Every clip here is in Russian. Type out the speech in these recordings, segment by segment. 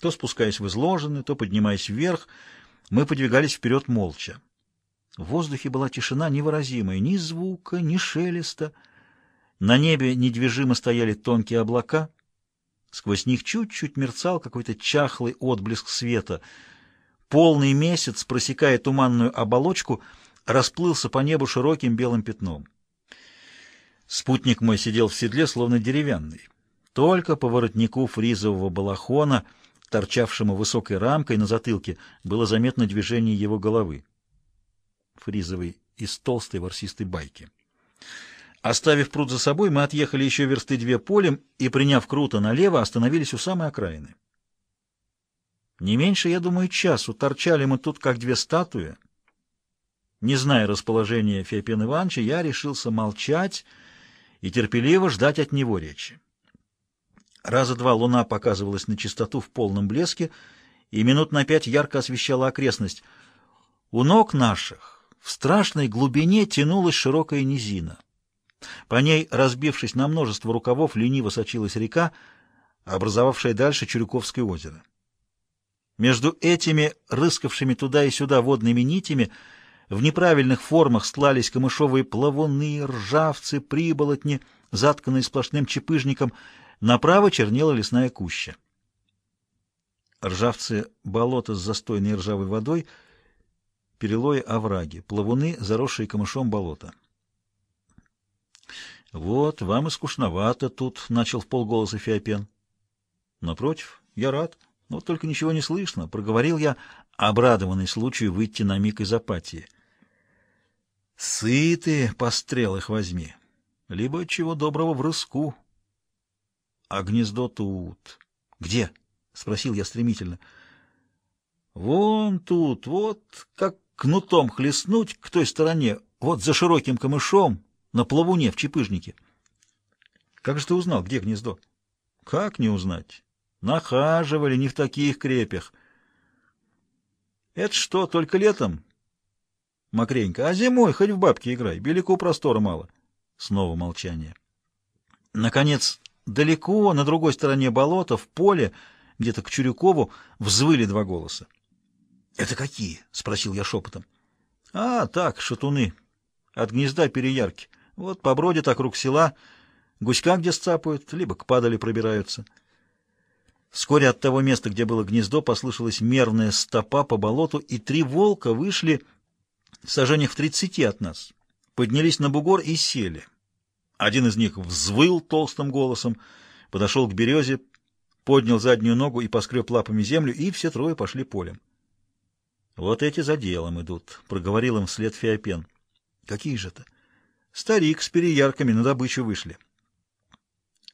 То спускаясь в изложенный, то поднимаясь вверх, мы подвигались вперед молча. В воздухе была тишина невыразимая, ни звука, ни шелеста. На небе недвижимо стояли тонкие облака. Сквозь них чуть-чуть мерцал какой-то чахлый отблеск света. Полный месяц, просекая туманную оболочку, расплылся по небу широким белым пятном. Спутник мой сидел в седле, словно деревянный. Только по воротнику фризового балахона, торчавшему высокой рамкой на затылке, было заметно движение его головы. Фризовый из толстой ворсистой байки. Оставив пруд за собой, мы отъехали еще версты две полем и, приняв круто налево, остановились у самой окраины. Не меньше, я думаю, часу торчали мы тут, как две статуи. Не зная расположения Феопена Ивановича, я решился молчать и терпеливо ждать от него речи. Раза два луна показывалась на чистоту в полном блеске, и минут на пять ярко освещала окрестность. У ног наших в страшной глубине тянулась широкая низина. По ней, разбившись на множество рукавов, лениво сочилась река, образовавшая дальше Чурюковское озеро. Между этими рыскавшими туда и сюда водными нитями в неправильных формах стлались камышовые плавуны, ржавцы, приболотни, затканные сплошным чепыжником. Направо чернела лесная куща. Ржавцы — болото с застойной ржавой водой, перелои — овраги, плавуны — заросшие камышом болота. «Вот, вам и скучновато тут», — начал в полголоса Феопен. «Напротив, я рад, но только ничего не слышно», — проговорил я, обрадованный случаю выйти на миг из апатии. «Сыты, пострел их возьми, либо чего доброго в рыску». «А гнездо тут». «Где?» — спросил я стремительно. «Вон тут, вот как кнутом хлестнуть к той стороне, вот за широким камышом» на плавуне в чепыжнике. Как же ты узнал, где гнездо? Как не узнать? Нахаживали не в таких крепях. Это что, только летом? Макренька, а зимой хоть в бабки играй, белику простора мало. Снова молчание. Наконец, далеко, на другой стороне болота, в поле, где-то к Чурюкову, взвыли два голоса. — Это какие? — спросил я шепотом. — А, так, шатуны. От гнезда переярки. Вот побродят округ села, гуська где сцапают, либо к падали пробираются. Вскоре от того места, где было гнездо, послышалась мерная стопа по болоту, и три волка вышли в сажениях в тридцати от нас, поднялись на бугор и сели. Один из них взвыл толстым голосом, подошел к березе, поднял заднюю ногу и поскреб лапами землю, и все трое пошли полем. — Вот эти за делом идут, — проговорил им вслед Феопен. — Какие же это? — Старик с переярками на добычу вышли.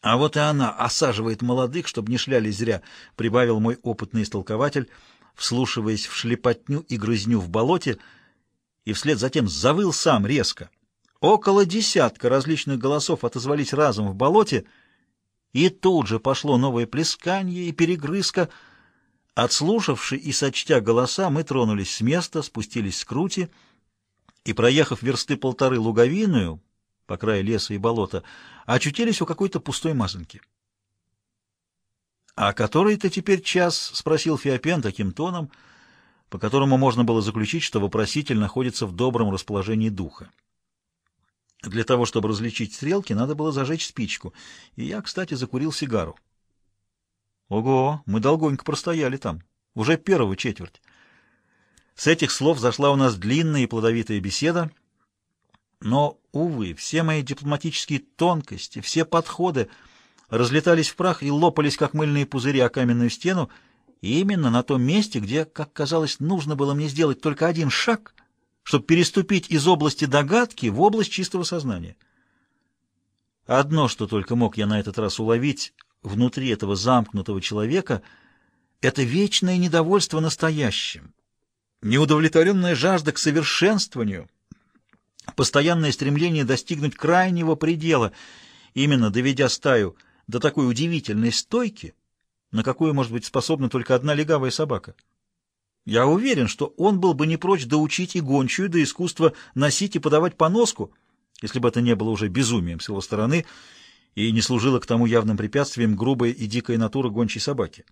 А вот и она осаживает молодых, чтобы не шлялись зря, прибавил мой опытный истолкователь, вслушиваясь в шлепотню и грызню в болоте, и вслед затем завыл сам резко. Около десятка различных голосов отозвались разом в болоте, и тут же пошло новое плесканье и перегрызка. Отслушавши и сочтя голоса, мы тронулись с места, спустились с крути — и, проехав версты полторы луговиную, по краю леса и болота, очутились у какой-то пустой мазанки. — А который ты теперь час? — спросил Феопен таким тоном, по которому можно было заключить, что вопроситель находится в добром расположении духа. Для того, чтобы различить стрелки, надо было зажечь спичку, и я, кстати, закурил сигару. — Ого, мы долгонько простояли там, уже первую четверть. С этих слов зашла у нас длинная и плодовитая беседа, но, увы, все мои дипломатические тонкости, все подходы разлетались в прах и лопались, как мыльные пузыри о каменную стену, именно на том месте, где, как казалось, нужно было мне сделать только один шаг, чтобы переступить из области догадки в область чистого сознания. Одно, что только мог я на этот раз уловить внутри этого замкнутого человека, это вечное недовольство настоящим неудовлетворенная жажда к совершенствованию, постоянное стремление достигнуть крайнего предела, именно доведя стаю до такой удивительной стойки, на какую может быть способна только одна легавая собака. Я уверен, что он был бы не прочь доучить и гончую до искусства носить и подавать поноску, если бы это не было уже безумием с его стороны и не служило к тому явным препятствием грубая и дикая натура гончей собаки.